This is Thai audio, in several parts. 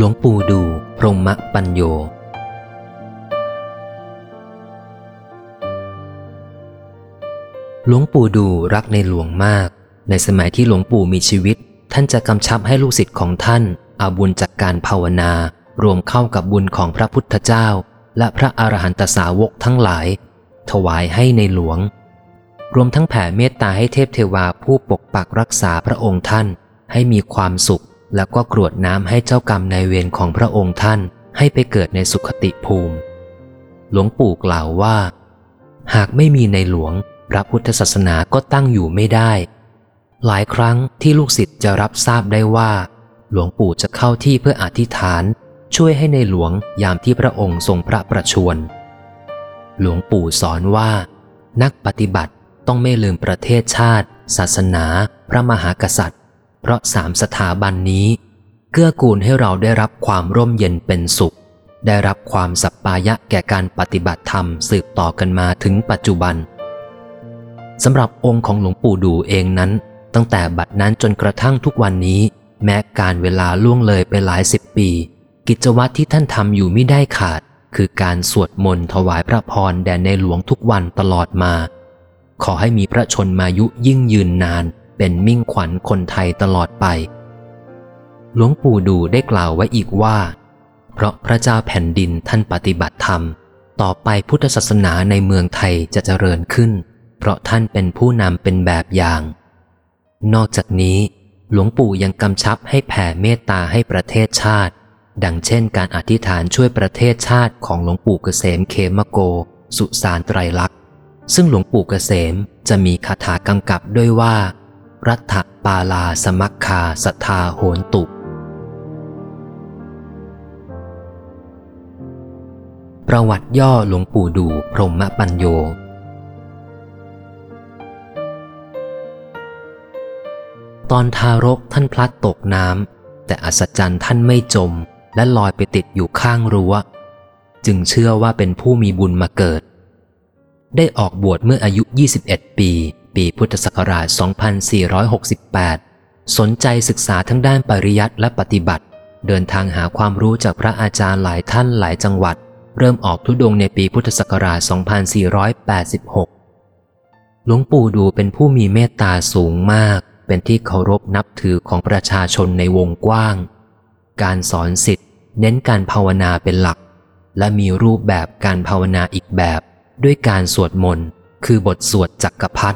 หลวงปู่ดู พรหมปัญโย หลวงปู่ดูรักในหลวงมาก ในสมัยที่หลวงปู่มีชีวิต ท่านจะกำชับให้ลูกศิษย์ของท่านเอาบุญจากการภาวนารวมเข้ากับบุญของพระพุทธเจ้า และพระอรหันตสาวกทั้งหลาย ถวายให้ในหลวง รวมทั้งแผ่เมตตาให้เทพเทวาผู้ปกปักรักษาพระองค์ท่านให้มีความสุข แล้วก็กรวดน้ำให้เจ้ากรรมนายเวรของพระองค์ท่านให้ไปเกิดในสุขติภูมิ หลวงปู่กล่าวว่า หากไม่มีในหลวง พระพุทธศาสนาก็ตั้งอยู่ไม่ได้ หลายครั้งที่ลูกศิษย์จะรับทราบได้ว่า หลวงปู่จะเข้าที่เพื่ออธิษฐาน ช่วยให้ในหลวงยามที่พระองค์ทรงพระประชวรหลวงปู่สอนว่า นักปฏิบัติต้องไม่ลืมประเทศชาติ ศาสนา พระมหากษัตริย์ ราะสามสถาบันนี้เกื้อกูลให้เราได้รับความร่มเย็นเป็นสุข ได้รับความสัปปายะแก่การปฏิบัติธรรมสืบต่อกันมาถึงปัจจุบันสำหรับองค์ของหลวงปู่ดูเองนั้น ตั้งแต่บัดนั้นจนกระทั่งทุกวันนี้ แม้การเวลาล่วงเลยไปหลายสิบปี กิจวัตรที่ท่านทำอยู่ไม่ได้ขาด คือการสวดมนต์ถวายพระพรแด่ในหลวงทุกวันตลอดมา ขอให้มีพระชนมายุยิ่งยืนนาน เป็นมิ่งขวัญคนไทยตลอดไป หลวงปู่ดูได้กล่าวไว้อีกว่า เพราะพระเจ้าแผ่นดินท่านปฏิบัติธรรม ต่อไปพุทธศาสนาในเมืองไทยจะเจริญขึ้น เพราะท่านเป็นผู้นำเป็นแบบอย่าง นอกจากนี้ หลวงปู่ยังกำชับให้แผ่เมตตาให้ประเทศชาติ ดังเช่น การอธิษฐานช่วยประเทศชาติของหลวงปู่เกษมเคมโก สุสานไตรลักษณ์ซึ่งหลวงปู่เกษมจะมีคาถากำกับด้วยว่า รัฐปาลาสมัคคาสัทธาโหนตุประวัติย่อหลวงปู่ดูพรหมปัญโย ตอนทารกท่านพลัดตกน้ำแต่อัศจรรย์ท่านไม่จม และลอยไปติดอยู่ข้างรั้ว จึงเชื่อว่าเป็นผู้มีบุญมาเกิด ได้ออกบวชเมื่ออายุ 21 ปี ปีพุทธศักราช 2468 สนใจศึกษาทั้งด้านปริยัติและปฏิบัติ เดินทางหาความรู้จากพระอาจารย์หลายท่านหลายจังหวัด เริ่มออกทุดงในปีพุทธศักราช 2486 หลวงปู่ดูเป็นผู้มีเมตตาสูงมาก เป็นที่เคารพนับถือของประชาชนในวงกว้าง การสอนสิทธิ์เน้นการภาวนาเป็นหลัก และมีรูปแบบการภาวนาอีกแบบ ด้วยการสวดมนต์คือบทสวดจักรพัฒ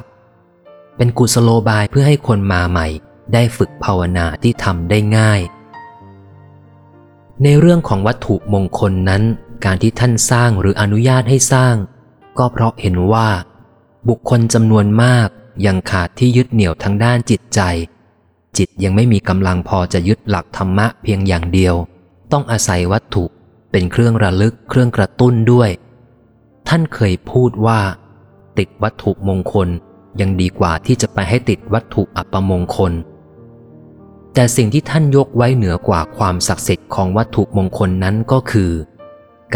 เป็นกุศโลบายเพื่อให้คนมาใหม่ ได้ฝึกภาวนาที่ทำได้ง่าย ในเรื่องของวัตถุมงคลนั้น การที่ท่านสร้างหรืออนุญาตให้สร้าง ก็เพราะเห็นว่า บุคคลจำนวนมากยังขาดที่ยึดเหนี่ยวทางด้านจิตใจ จิตยังไม่มีกำลังพอจะยึดหลักธรรมะเพียงอย่างเดียว ต้องอาศัยวัตถุเป็นเครื่องระลึกเครื่องกระตุ้นด้วย ท่านเคยพูดว่า ติดวัตถุมงคล ยังดีกว่าที่จะไปให้ติดวัตถุอัปมงคล แต่สิ่งที่ท่านยกไว้เหนือกว่าความศักดิ์สิทธิ์ของวัตถุมงคลนั้นก็คือ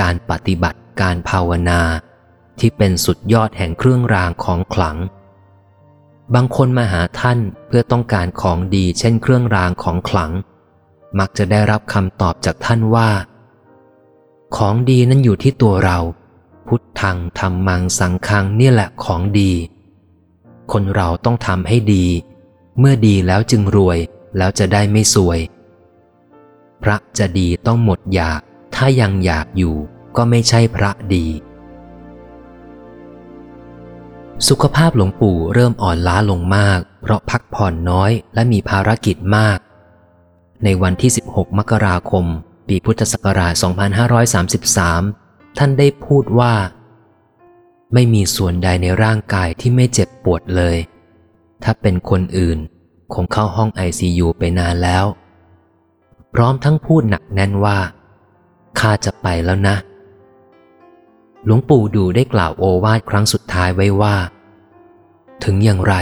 การปฏิบัติการภาวนา ที่เป็นสุดยอดแห่งเครื่องรางของขลัง บางคนมาหาท่านเพื่อต้องการของดีเช่นเครื่องรางของขลัง มักจะได้รับคำตอบจากท่านว่า ของดีนั้นอยู่ที่ตัวเรา พุทธังธรรมังสังคังนี่แหละของดี คนเราต้องทำให้ดี เมื่อดีแล้วจึงรวย แล้วจะได้ไม่สวย พระจะดีต้องหมดอยาก ถ้ายังอยากอยู่ก็ไม่ใช่พระดี สุขภาพหลวงปู่เริ่มอ่อนล้าลงมาก เพราะพักผ่อนน้อยและมีภารกิจมาก ในวันที่ 16 มกราคม ปีพุทธศักราช 2533 ท่านได้พูดว่า ไม่มีส่วนใดในร่างกายที่ไม่เจ็บปวดเลย ถ้าเป็นคนอื่น คงเข้าห้องไอซียูไปนานแล้ว พร้อมทั้งพูดหนักแน่นว่า ข้าจะไปแล้วนะ หลวงปู่ดูได้กล่าวโอวาทครั้งสุดท้ายไว้ว่า ถึงอย่างไร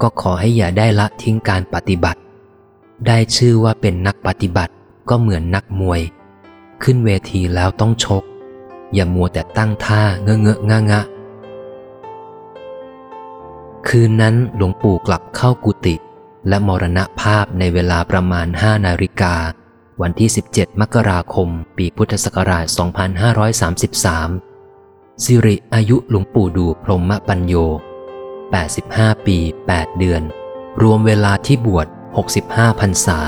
ก็ขอให้อย่าได้ละทิ้งการปฏิบัติ ได้ชื่อว่าเป็นนักปฏิบัติก็เหมือนนักมวย ขึ้นเวทีแล้วต้องชก อย่ามัวแต่ตั้งท่าเงอะเงอะงะงะคืนนั้นหลวงปู่กลับเข้ากุฏิและมรณภาพในเวลาประมาณห้านาฬิกา วันที่ 17 มกราคม ปีพุทธศักราช 2533 สิริอายุหลวงปู่ดูพรหมปัญโย 85 ปี 8 เดือน รวมเวลาที่บวช 65 พรรษา